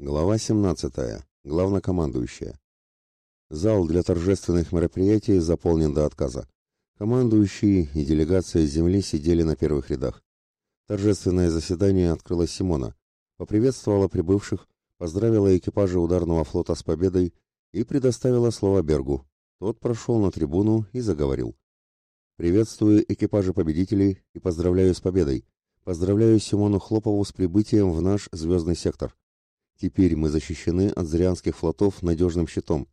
Глава 17. Главнокомандующая. Зал для торжественных мероприятий заполнен до отказа. Командующие и делегация Земли сидели на первых рядах. Торжественное заседание открыла Симона, поприветствовала прибывших, поздравила экипажи ударного флота с победой и предоставила слово Бергу. Тот прошел на трибуну и заговорил. «Приветствую экипажи победителей и поздравляю с победой. Поздравляю Симону Хлопову с прибытием в наш звездный сектор. Теперь мы защищены от зрянских флотов надежным щитом.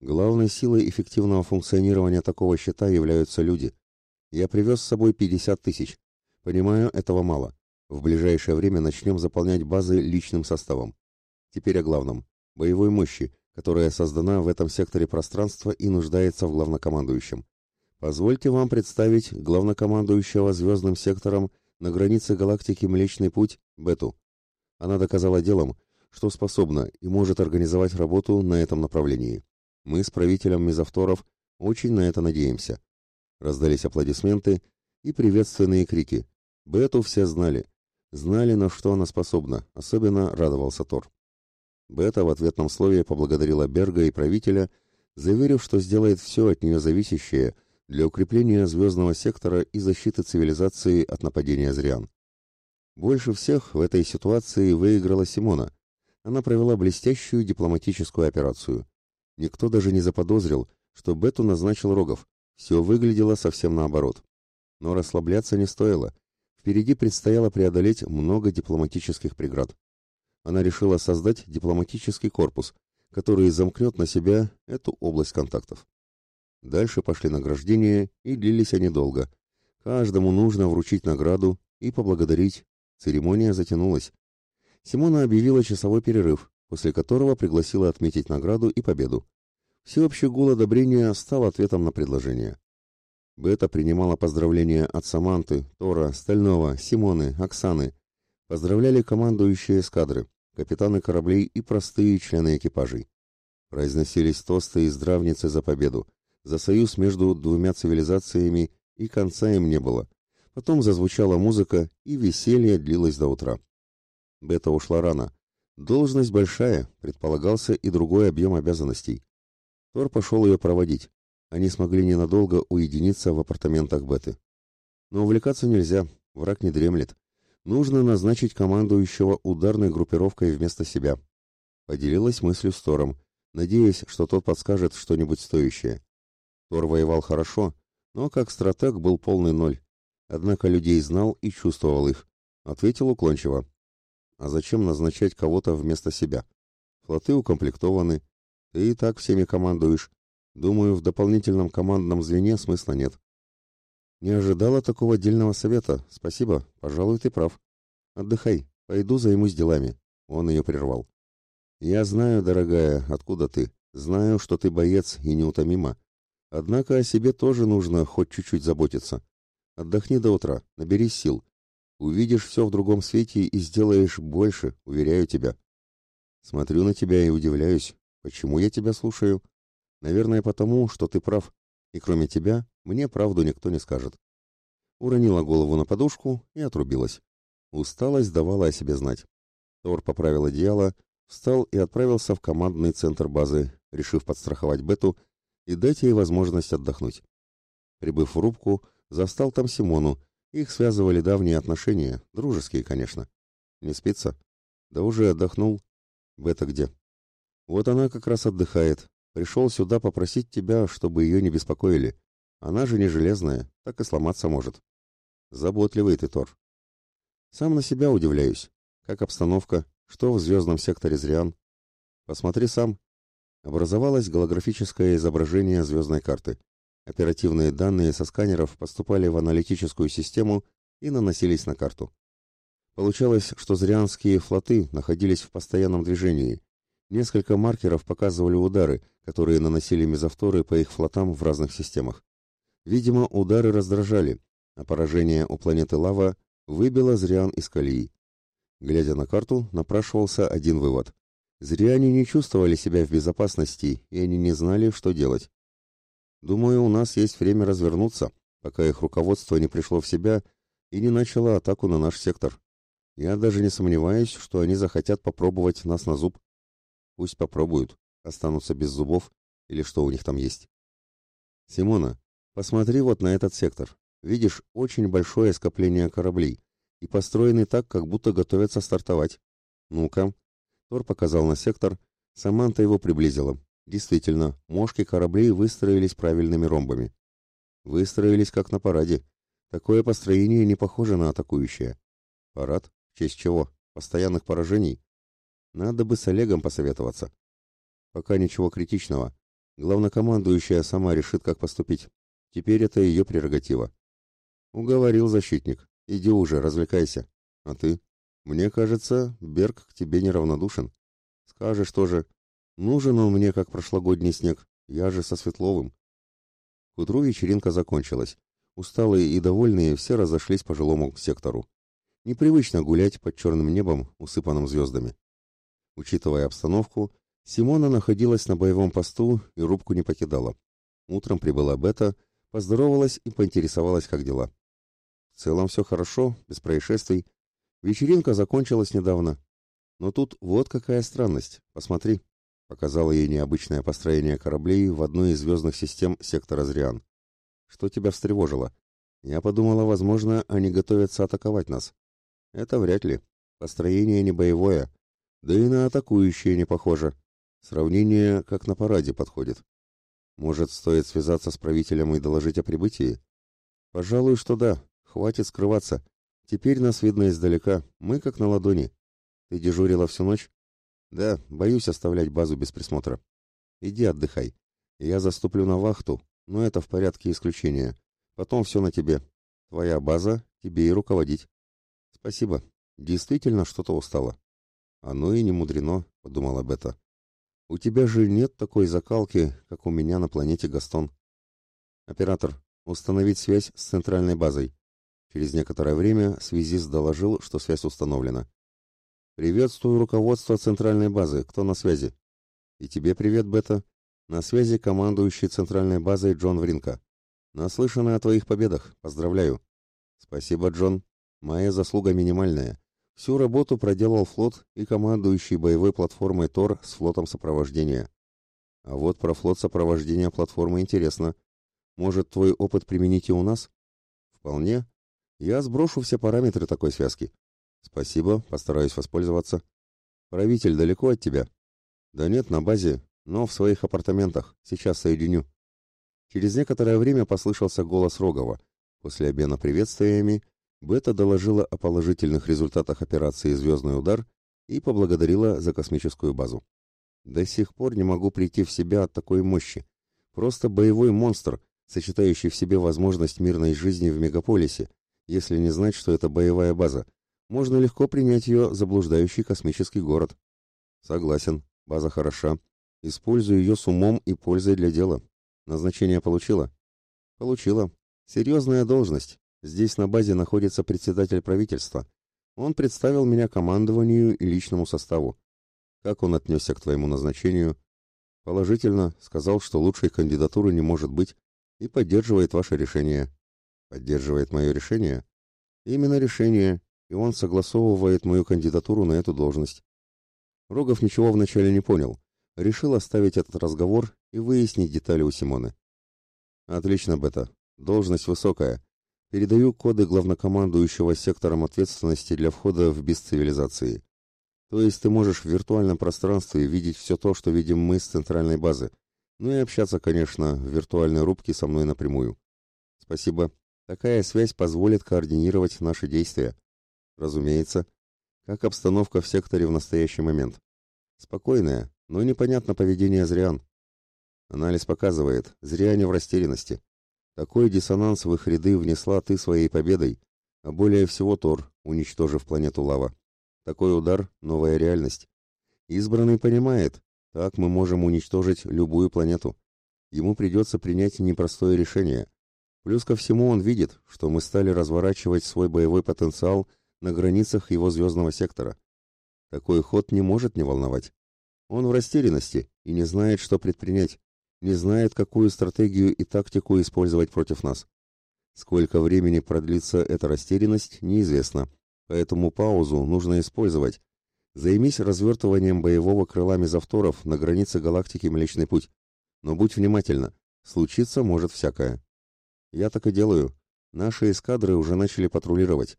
Главной силой эффективного функционирования такого щита являются люди. Я привез с собой 50 тысяч. Понимаю, этого мало. В ближайшее время начнем заполнять базы личным составом. Теперь о главном. Боевой мощи, которая создана в этом секторе пространства и нуждается в главнокомандующем. Позвольте вам представить главнокомандующего звездным сектором на границе галактики Млечный Путь, Бету. Она доказала делом, что способна и может организовать работу на этом направлении. Мы с правителем мезовторов очень на это надеемся. Раздались аплодисменты и приветственные крики. Бету все знали. Знали, на что она способна, особенно радовался Тор. Бета в ответном слове поблагодарила Берга и правителя, заверив, что сделает все от нее зависящее для укрепления звездного сектора и защиты цивилизации от нападения зрян. Больше всех в этой ситуации выиграла Симона, она провела блестящую дипломатическую операцию. Никто даже не заподозрил, что Бету назначил Рогов. Все выглядело совсем наоборот. Но расслабляться не стоило. Впереди предстояло преодолеть много дипломатических преград. Она решила создать дипломатический корпус, который замкнет на себя эту область контактов. Дальше пошли награждения, и длились они долго. Каждому нужно вручить награду и поблагодарить. Церемония затянулась. Симона объявила часовой перерыв, после которого пригласила отметить награду и победу. Всеобщий гул одобрения стал ответом на предложение. Бета принимала поздравления от Саманты, Тора, Стального, Симоны, Оксаны. Поздравляли командующие эскадры, капитаны кораблей и простые члены экипажей. Произносились тосты и здравницы за победу, за союз между двумя цивилизациями, и конца им не было. Потом зазвучала музыка, и веселье длилось до утра. Бета ушла рано. Должность большая, предполагался и другой объем обязанностей. Тор пошел ее проводить. Они смогли ненадолго уединиться в апартаментах Беты. Но увлекаться нельзя, враг не дремлет. Нужно назначить командующего ударной группировкой вместо себя. Поделилась мыслью с Тором, надеясь, что тот подскажет что-нибудь стоящее. Тор воевал хорошо, но как стратег был полный ноль. Однако людей знал и чувствовал их. Ответил уклончиво. А зачем назначать кого-то вместо себя? Флоты укомплектованы. Ты и так всеми командуешь. Думаю, в дополнительном командном звене смысла нет. Не ожидала такого отдельного совета. Спасибо. Пожалуй, ты прав. Отдыхай. Пойду займусь делами. Он ее прервал. Я знаю, дорогая, откуда ты. Знаю, что ты боец и неутомима. Однако о себе тоже нужно хоть чуть-чуть заботиться. Отдохни до утра, наберись сил. Увидишь все в другом свете и сделаешь больше, уверяю тебя. Смотрю на тебя и удивляюсь, почему я тебя слушаю. Наверное, потому, что ты прав, и кроме тебя мне правду никто не скажет. Уронила голову на подушку и отрубилась. Усталость давала о себе знать. Тор поправил одеяло, встал и отправился в командный центр базы, решив подстраховать Бету и дать ей возможность отдохнуть. Прибыв в рубку, застал там Симону, их связывали давние отношения, дружеские, конечно. Не спится? Да уже отдохнул. Бета где? Вот она как раз отдыхает. Пришел сюда попросить тебя, чтобы ее не беспокоили. Она же не железная, так и сломаться может. Заботливый ты, Тор. Сам на себя удивляюсь. Как обстановка? Что в звездном секторе Зриан? Посмотри сам. Образовалось голографическое изображение звездной карты. Оперативные данные со сканеров поступали в аналитическую систему и наносились на карту. Получалось, что зрианские флоты находились в постоянном движении. Несколько маркеров показывали удары, которые наносили мезовторы по их флотам в разных системах. Видимо, удары раздражали, а поражение у планеты Лава выбило Зриан из колеи. Глядя на карту, напрашивался один вывод. Зриане не чувствовали себя в безопасности, и они не знали, что делать. Думаю, у нас есть время развернуться, пока их руководство не пришло в себя и не начало атаку на наш сектор. Я даже не сомневаюсь, что они захотят попробовать нас на зуб. Пусть попробуют, останутся без зубов или что у них там есть. Симона, посмотри вот на этот сектор. Видишь, очень большое скопление кораблей и построены так, как будто готовятся стартовать. Ну-ка. Тор показал на сектор, Саманта его приблизила. Действительно, мошки кораблей выстроились правильными ромбами. Выстроились как на параде. Такое построение не похоже на атакующее. Парад? В честь чего? Постоянных поражений? Надо бы с Олегом посоветоваться. Пока ничего критичного. Главнокомандующая сама решит, как поступить. Теперь это ее прерогатива. Уговорил защитник. Иди уже, развлекайся. А ты? Мне кажется, Берг к тебе неравнодушен. Скажешь тоже, нужен он мне, как прошлогодний снег. Я же со Светловым. К утру вечеринка закончилась. Усталые и довольные все разошлись по жилому сектору. Непривычно гулять под черным небом, усыпанным звездами. Учитывая обстановку, Симона находилась на боевом посту и рубку не покидала. Утром прибыла Бета, поздоровалась и поинтересовалась, как дела. В целом все хорошо, без происшествий. Вечеринка закончилась недавно. Но тут вот какая странность. Посмотри показала ей необычное построение кораблей в одной из звездных систем сектора Зриан. Что тебя встревожило? Я подумала, возможно, они готовятся атаковать нас. Это вряд ли. Построение не боевое, да и на атакующее не похоже. Сравнение как на параде подходит. Может, стоит связаться с правителем и доложить о прибытии? Пожалуй, что да. Хватит скрываться. Теперь нас видно издалека. Мы как на ладони. Ты дежурила всю ночь? Да, боюсь оставлять базу без присмотра. Иди отдыхай. Я заступлю на вахту, но это в порядке исключения. Потом все на тебе. Твоя база, тебе и руководить. Спасибо. Действительно что-то устала. Оно и не мудрено, подумала Бета. У тебя же нет такой закалки, как у меня на планете Гастон. Оператор, установить связь с центральной базой. Через некоторое время связист доложил, что связь установлена. «Приветствую руководство центральной базы. Кто на связи?» «И тебе привет, Бета. На связи командующий центральной базой Джон Вринка. Наслышаны о твоих победах. Поздравляю». «Спасибо, Джон. Моя заслуга минимальная. Всю работу проделал флот и командующий боевой платформой Тор с флотом сопровождения. А вот про флот сопровождения платформы интересно. Может, твой опыт применить и у нас? Вполне. Я сброшу все параметры такой связки. Спасибо, постараюсь воспользоваться. Правитель далеко от тебя? Да нет, на базе, но в своих апартаментах. Сейчас соединю. Через некоторое время послышался голос Рогова. После обмена приветствиями Бета доложила о положительных результатах операции «Звездный удар» и поблагодарила за космическую базу. До сих пор не могу прийти в себя от такой мощи. Просто боевой монстр, сочетающий в себе возможность мирной жизни в мегаполисе, если не знать, что это боевая база, можно легко принять ее за блуждающий космический город. Согласен, база хороша. Использую ее с умом и пользой для дела. Назначение получила? Получила. Серьезная должность. Здесь на базе находится председатель правительства. Он представил меня командованию и личному составу. Как он отнесся к твоему назначению? Положительно, сказал, что лучшей кандидатуры не может быть, и поддерживает ваше решение. Поддерживает мое решение? Именно решение, и он согласовывает мою кандидатуру на эту должность. Рогов ничего вначале не понял. Решил оставить этот разговор и выяснить детали у Симоны. Отлично, Бета. Должность высокая. Передаю коды главнокомандующего сектором ответственности для входа в без цивилизации. То есть ты можешь в виртуальном пространстве видеть все то, что видим мы с центральной базы. Ну и общаться, конечно, в виртуальной рубке со мной напрямую. Спасибо. Такая связь позволит координировать наши действия. Разумеется. Как обстановка в секторе в настоящий момент? Спокойная, но непонятно поведение Зриан. Анализ показывает, Зриане в растерянности. Такой диссонанс в их ряды внесла ты своей победой, а более всего Тор, уничтожив планету Лава. Такой удар — новая реальность. Избранный понимает, так мы можем уничтожить любую планету. Ему придется принять непростое решение. Плюс ко всему он видит, что мы стали разворачивать свой боевой потенциал на границах его звездного сектора. Такой ход не может не волновать. Он в растерянности и не знает, что предпринять, не знает, какую стратегию и тактику использовать против нас. Сколько времени продлится эта растерянность, неизвестно. Поэтому паузу нужно использовать. Займись развертыванием боевого крыла мезовторов на границе галактики Млечный Путь. Но будь внимательна, случиться может всякое. Я так и делаю. Наши эскадры уже начали патрулировать.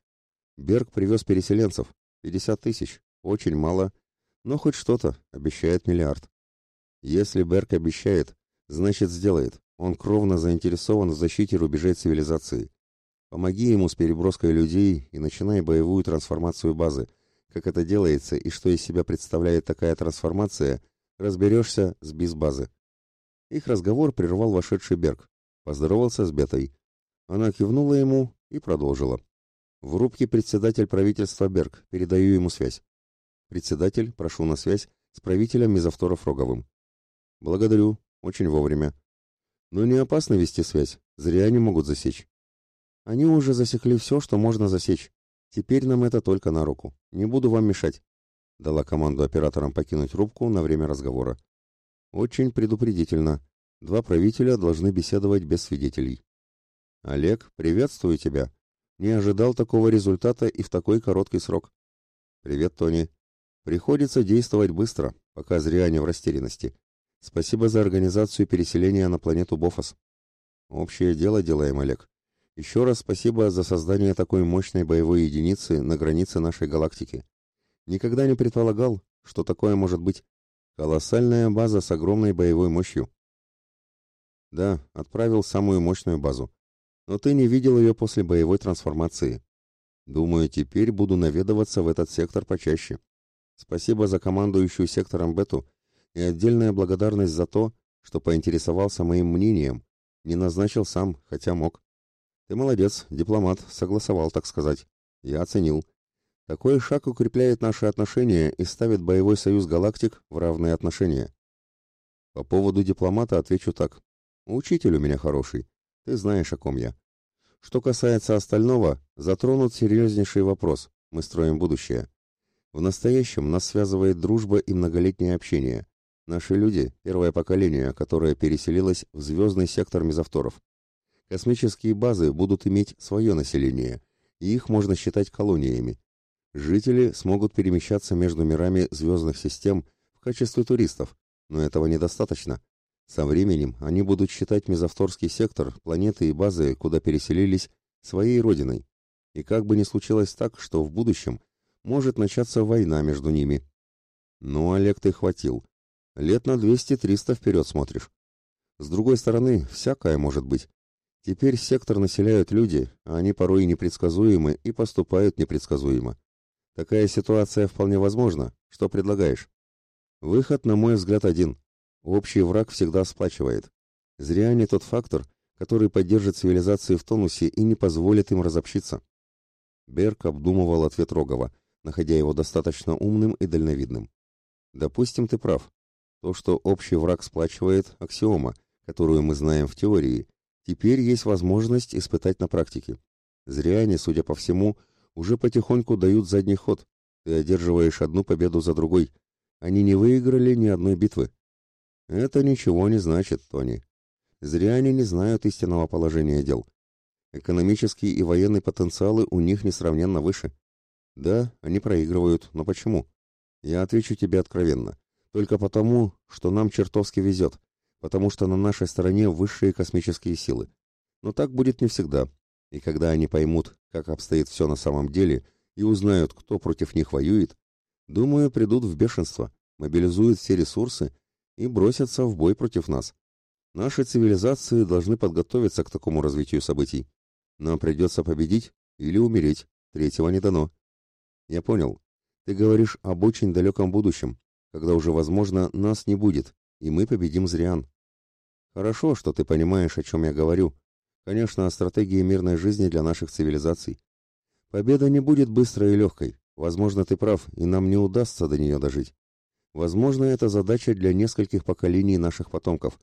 Берг привез переселенцев. 50 тысяч. Очень мало. Но хоть что-то. Обещает миллиард. Если Берг обещает, значит сделает. Он кровно заинтересован в защите рубежей цивилизации. Помоги ему с переброской людей и начинай боевую трансформацию базы. Как это делается и что из себя представляет такая трансформация, разберешься с базы. Их разговор прервал вошедший Берг. Поздоровался с Бетой. Она кивнула ему и продолжила. В рубке председатель правительства Берг. Передаю ему связь. Председатель, прошу на связь с правителем Мизавторов Роговым. Благодарю. Очень вовремя. Но не опасно вести связь. Зря они могут засечь. Они уже засекли все, что можно засечь. Теперь нам это только на руку. Не буду вам мешать. Дала команду операторам покинуть рубку на время разговора. Очень предупредительно. Два правителя должны беседовать без свидетелей. Олег, приветствую тебя. Не ожидал такого результата и в такой короткий срок. Привет, Тони. Приходится действовать быстро, пока зря не в растерянности. Спасибо за организацию переселения на планету Бофос. Общее дело делаем, Олег. Еще раз спасибо за создание такой мощной боевой единицы на границе нашей галактики. Никогда не предполагал, что такое может быть. Колоссальная база с огромной боевой мощью. Да, отправил самую мощную базу но ты не видел ее после боевой трансформации. Думаю, теперь буду наведываться в этот сектор почаще. Спасибо за командующую сектором Бету и отдельная благодарность за то, что поинтересовался моим мнением, не назначил сам, хотя мог. Ты молодец, дипломат, согласовал, так сказать. Я оценил. Такой шаг укрепляет наши отношения и ставит боевой союз галактик в равные отношения. По поводу дипломата отвечу так. Учитель у меня хороший. Ты знаешь, о ком я. Что касается остального, затронут серьезнейший вопрос. Мы строим будущее. В настоящем нас связывает дружба и многолетнее общение. Наши люди – первое поколение, которое переселилось в звездный сектор мезовторов. Космические базы будут иметь свое население, и их можно считать колониями. Жители смогут перемещаться между мирами звездных систем в качестве туристов, но этого недостаточно. Со временем они будут считать мезовторский сектор, планеты и базы, куда переселились, своей родиной. И как бы ни случилось так, что в будущем может начаться война между ними. Ну, Олег, ты хватил. Лет на 200-300 вперед смотришь. С другой стороны, всякое может быть. Теперь сектор населяют люди, а они порой непредсказуемы и поступают непредсказуемо. Такая ситуация вполне возможна. Что предлагаешь? Выход, на мой взгляд, один. Общий враг всегда сплачивает. Зря не тот фактор, который поддержит цивилизации в тонусе и не позволит им разобщиться. Берг обдумывал ответ Рогова, находя его достаточно умным и дальновидным. Допустим, ты прав. То, что общий враг сплачивает, аксиома, которую мы знаем в теории, теперь есть возможность испытать на практике. Зря они, судя по всему, уже потихоньку дают задний ход. Ты одерживаешь одну победу за другой. Они не выиграли ни одной битвы. Это ничего не значит, Тони. Зря они не знают истинного положения дел. Экономические и военные потенциалы у них несравненно выше. Да, они проигрывают, но почему? Я отвечу тебе откровенно. Только потому, что нам чертовски везет, потому что на нашей стороне высшие космические силы. Но так будет не всегда. И когда они поймут, как обстоит все на самом деле, и узнают, кто против них воюет, думаю, придут в бешенство, мобилизуют все ресурсы и бросятся в бой против нас. Наши цивилизации должны подготовиться к такому развитию событий. Нам придется победить или умереть, третьего не дано. Я понял. Ты говоришь об очень далеком будущем, когда уже, возможно, нас не будет, и мы победим Зриан. Хорошо, что ты понимаешь, о чем я говорю. Конечно, о стратегии мирной жизни для наших цивилизаций. Победа не будет быстрой и легкой. Возможно, ты прав, и нам не удастся до нее дожить. Возможно, это задача для нескольких поколений наших потомков.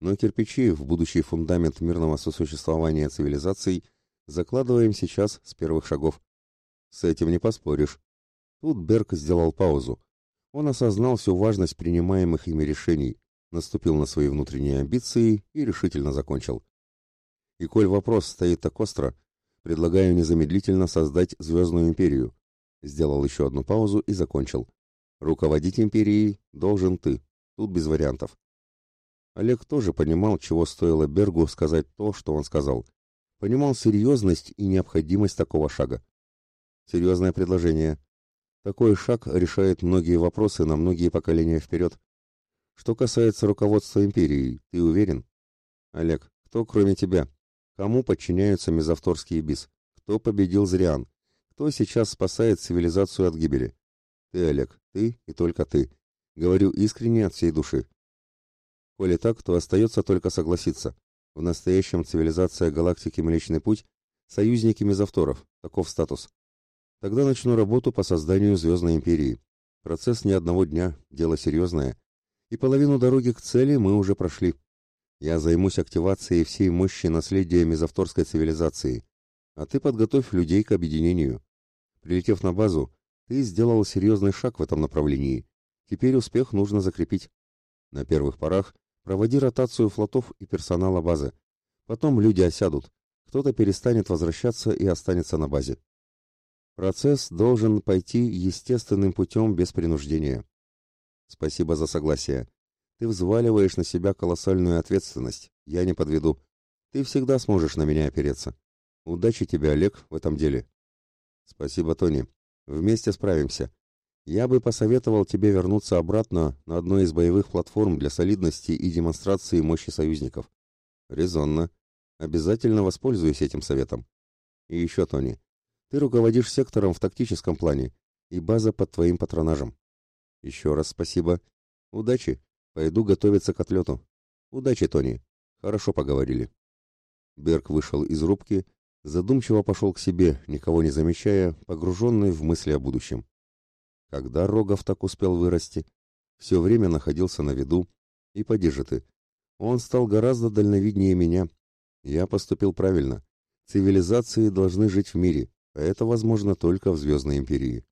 Но кирпичи в будущий фундамент мирного сосуществования цивилизаций закладываем сейчас с первых шагов. С этим не поспоришь. Тут Берг сделал паузу. Он осознал всю важность принимаемых ими решений, наступил на свои внутренние амбиции и решительно закончил. И коль вопрос стоит так остро, Предлагаю незамедлительно создать Звездную империю. Сделал еще одну паузу и закончил. Руководить империей должен ты. Тут без вариантов. Олег тоже понимал, чего стоило Бергу сказать то, что он сказал. Понимал серьезность и необходимость такого шага. Серьезное предложение. Такой шаг решает многие вопросы на многие поколения вперед. Что касается руководства империей, ты уверен? Олег, кто кроме тебя? Кому подчиняются мезовторские бис? Кто победил Зриан? Кто сейчас спасает цивилизацию от гибели? Ты, Олег, ты и только ты. Говорю искренне от всей души. Коли так, то остается только согласиться. В настоящем цивилизация галактики Млечный Путь – союзники мезовторов, таков статус. Тогда начну работу по созданию Звездной Империи. Процесс не одного дня, дело серьезное. И половину дороги к цели мы уже прошли. Я займусь активацией всей мощи наследия мезовторской цивилизации. А ты подготовь людей к объединению. Прилетев на базу, ты сделал серьезный шаг в этом направлении. Теперь успех нужно закрепить. На первых порах проводи ротацию флотов и персонала базы. Потом люди осядут. Кто-то перестанет возвращаться и останется на базе. Процесс должен пойти естественным путем без принуждения. Спасибо за согласие. Ты взваливаешь на себя колоссальную ответственность. Я не подведу. Ты всегда сможешь на меня опереться. Удачи тебе, Олег, в этом деле. Спасибо, Тони. Вместе справимся. Я бы посоветовал тебе вернуться обратно на одной из боевых платформ для солидности и демонстрации мощи союзников. Резонно. Обязательно воспользуюсь этим советом. И еще, Тони, ты руководишь сектором в тактическом плане, и база под твоим патронажем. Еще раз спасибо. Удачи. Пойду готовиться к отлету. Удачи, Тони. Хорошо поговорили. Берг вышел из рубки задумчиво пошел к себе, никого не замечая, погруженный в мысли о будущем. Когда Рогов так успел вырасти? Все время находился на виду. И поди. Он стал гораздо дальновиднее меня. Я поступил правильно. Цивилизации должны жить в мире, а это возможно только в Звездной Империи.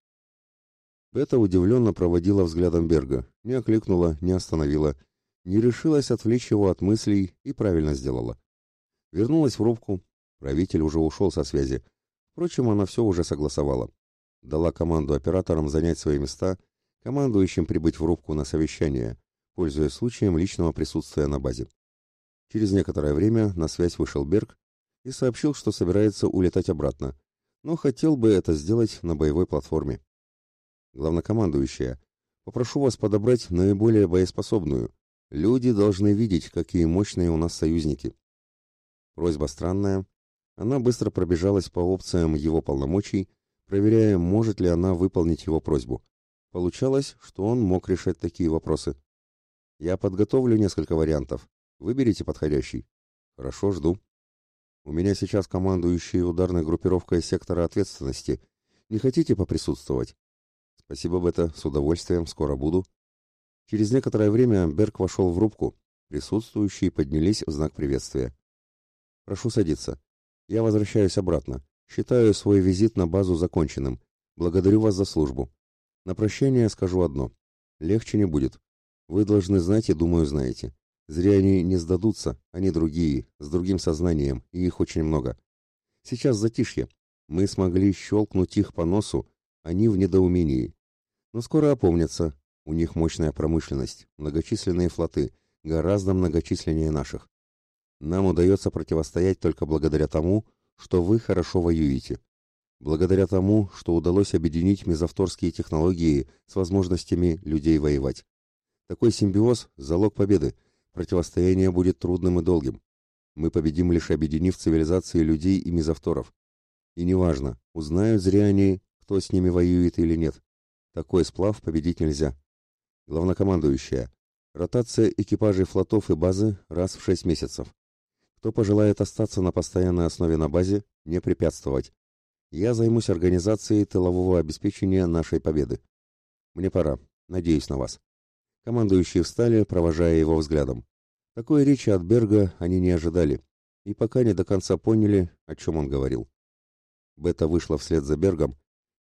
Бета удивленно проводила взглядом Берга, не окликнула, не остановила, не решилась отвлечь его от мыслей и правильно сделала. Вернулась в рубку, Правитель уже ушел со связи. Впрочем, она все уже согласовала. Дала команду операторам занять свои места, командующим прибыть в рубку на совещание, пользуясь случаем личного присутствия на базе. Через некоторое время на связь вышел Берг и сообщил, что собирается улетать обратно, но хотел бы это сделать на боевой платформе. Главнокомандующая, попрошу вас подобрать наиболее боеспособную. Люди должны видеть, какие мощные у нас союзники. Просьба странная, она быстро пробежалась по опциям его полномочий, проверяя, может ли она выполнить его просьбу. Получалось, что он мог решать такие вопросы. «Я подготовлю несколько вариантов. Выберите подходящий». «Хорошо, жду». «У меня сейчас командующий ударной группировкой сектора ответственности. Не хотите поприсутствовать?» «Спасибо, Бета, с удовольствием, скоро буду». Через некоторое время Берг вошел в рубку. Присутствующие поднялись в знак приветствия. «Прошу садиться. Я возвращаюсь обратно. Считаю свой визит на базу законченным. Благодарю вас за службу. На прощание скажу одно. Легче не будет. Вы должны знать и, думаю, знаете. Зря они не сдадутся, они другие, с другим сознанием, и их очень много. Сейчас затишье. Мы смогли щелкнуть их по носу, они в недоумении. Но скоро опомнятся. У них мощная промышленность, многочисленные флоты, гораздо многочисленнее наших. Нам удается противостоять только благодаря тому, что вы хорошо воюете. Благодаря тому, что удалось объединить мезовторские технологии с возможностями людей воевать. Такой симбиоз – залог победы. Противостояние будет трудным и долгим. Мы победим лишь объединив цивилизации людей и мезовторов. И неважно, узнают зря они, кто с ними воюет или нет. Такой сплав победить нельзя. Главнокомандующая. Ротация экипажей флотов и базы раз в шесть месяцев. Кто пожелает остаться на постоянной основе на базе, не препятствовать. Я займусь организацией тылового обеспечения нашей победы. Мне пора. Надеюсь на вас. Командующие встали, провожая его взглядом. Такой речи от Берга они не ожидали и пока не до конца поняли, о чем он говорил. Бета вышла вслед за Бергом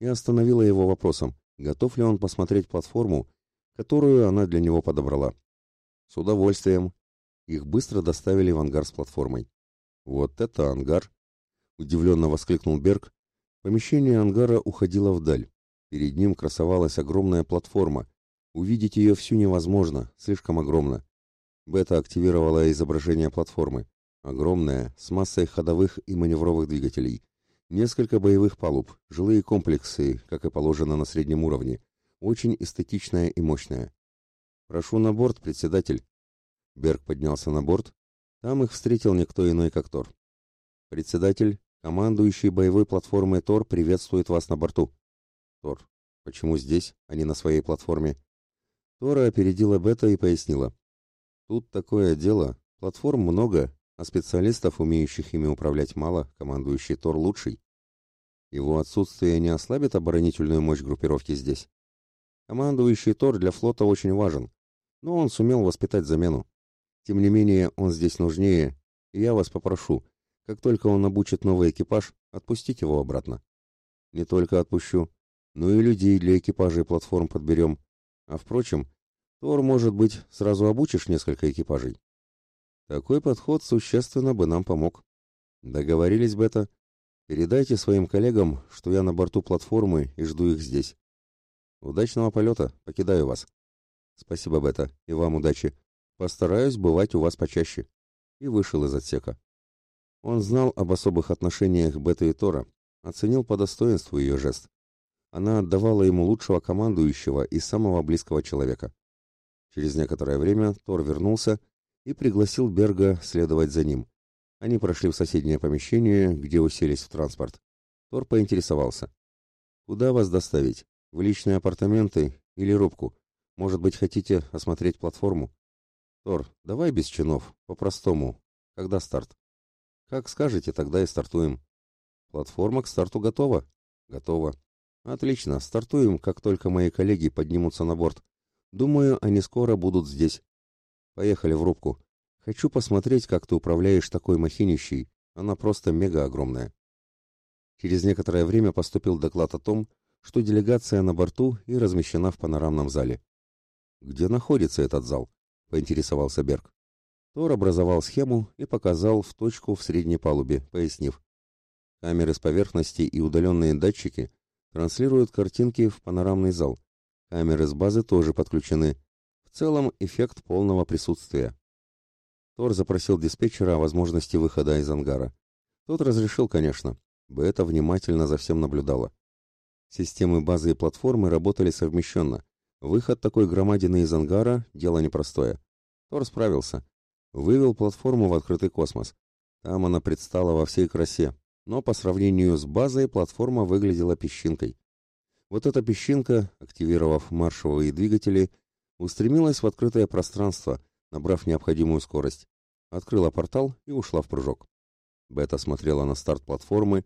и остановила его вопросом, готов ли он посмотреть платформу, которую она для него подобрала. С удовольствием, их быстро доставили в ангар с платформой. Вот это ангар! Удивленно воскликнул Берг. Помещение ангара уходило вдаль. Перед ним красовалась огромная платформа. Увидеть ее всю невозможно, слишком огромно. Бета активировала изображение платформы. Огромная, с массой ходовых и маневровых двигателей. Несколько боевых палуб, жилые комплексы, как и положено на среднем уровне. Очень эстетичная и мощная. «Прошу на борт, председатель». Берг поднялся на борт. Там их встретил никто иной, как Тор. «Председатель, командующий боевой платформой Тор приветствует вас на борту». «Тор, почему здесь, а не на своей платформе?» Тора опередила Бета и пояснила. «Тут такое дело. Платформ много, а специалистов, умеющих ими управлять, мало, командующий Тор лучший. Его отсутствие не ослабит оборонительную мощь группировки здесь. Командующий Тор для флота очень важен но он сумел воспитать замену. Тем не менее, он здесь нужнее, и я вас попрошу, как только он обучит новый экипаж, отпустить его обратно. Не только отпущу, но и людей для экипажей платформ подберем. А впрочем, Тор, может быть, сразу обучишь несколько экипажей. Такой подход существенно бы нам помог. Договорились, Бета? Передайте своим коллегам, что я на борту платформы и жду их здесь. Удачного полета, покидаю вас. Спасибо, Бета, и вам удачи. Постараюсь бывать у вас почаще. И вышел из отсека. Он знал об особых отношениях Беты и Тора, оценил по достоинству ее жест. Она отдавала ему лучшего командующего и самого близкого человека. Через некоторое время Тор вернулся и пригласил Берга следовать за ним. Они прошли в соседнее помещение, где уселись в транспорт. Тор поинтересовался. «Куда вас доставить? В личные апартаменты или рубку? Может быть, хотите осмотреть платформу? Тор, давай без чинов, по-простому. Когда старт? Как скажете, тогда и стартуем. Платформа к старту готова? Готова. Отлично, стартуем, как только мои коллеги поднимутся на борт. Думаю, они скоро будут здесь. Поехали в рубку. Хочу посмотреть, как ты управляешь такой махинищей. Она просто мега огромная. Через некоторое время поступил доклад о том, что делегация на борту и размещена в панорамном зале. «Где находится этот зал?» — поинтересовался Берг. Тор образовал схему и показал в точку в средней палубе, пояснив. Камеры с поверхности и удаленные датчики транслируют картинки в панорамный зал. Камеры с базы тоже подключены. В целом эффект полного присутствия. Тор запросил диспетчера о возможности выхода из ангара. Тот разрешил, конечно. Бета внимательно за всем наблюдала. Системы базы и платформы работали совмещенно, Выход такой громадины из ангара – дело непростое. Тор справился. Вывел платформу в открытый космос. Там она предстала во всей красе, но по сравнению с базой платформа выглядела песчинкой. Вот эта песчинка, активировав маршевые двигатели, устремилась в открытое пространство, набрав необходимую скорость. Открыла портал и ушла в прыжок. Бета смотрела на старт платформы,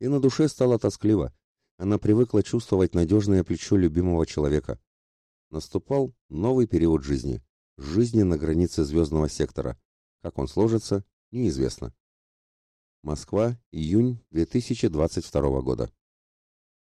и на душе стало тоскливо. Она привыкла чувствовать надежное плечо любимого человека. Наступал новый период жизни. Жизни на границе звездного сектора. Как он сложится, неизвестно. Москва, июнь 2022 года.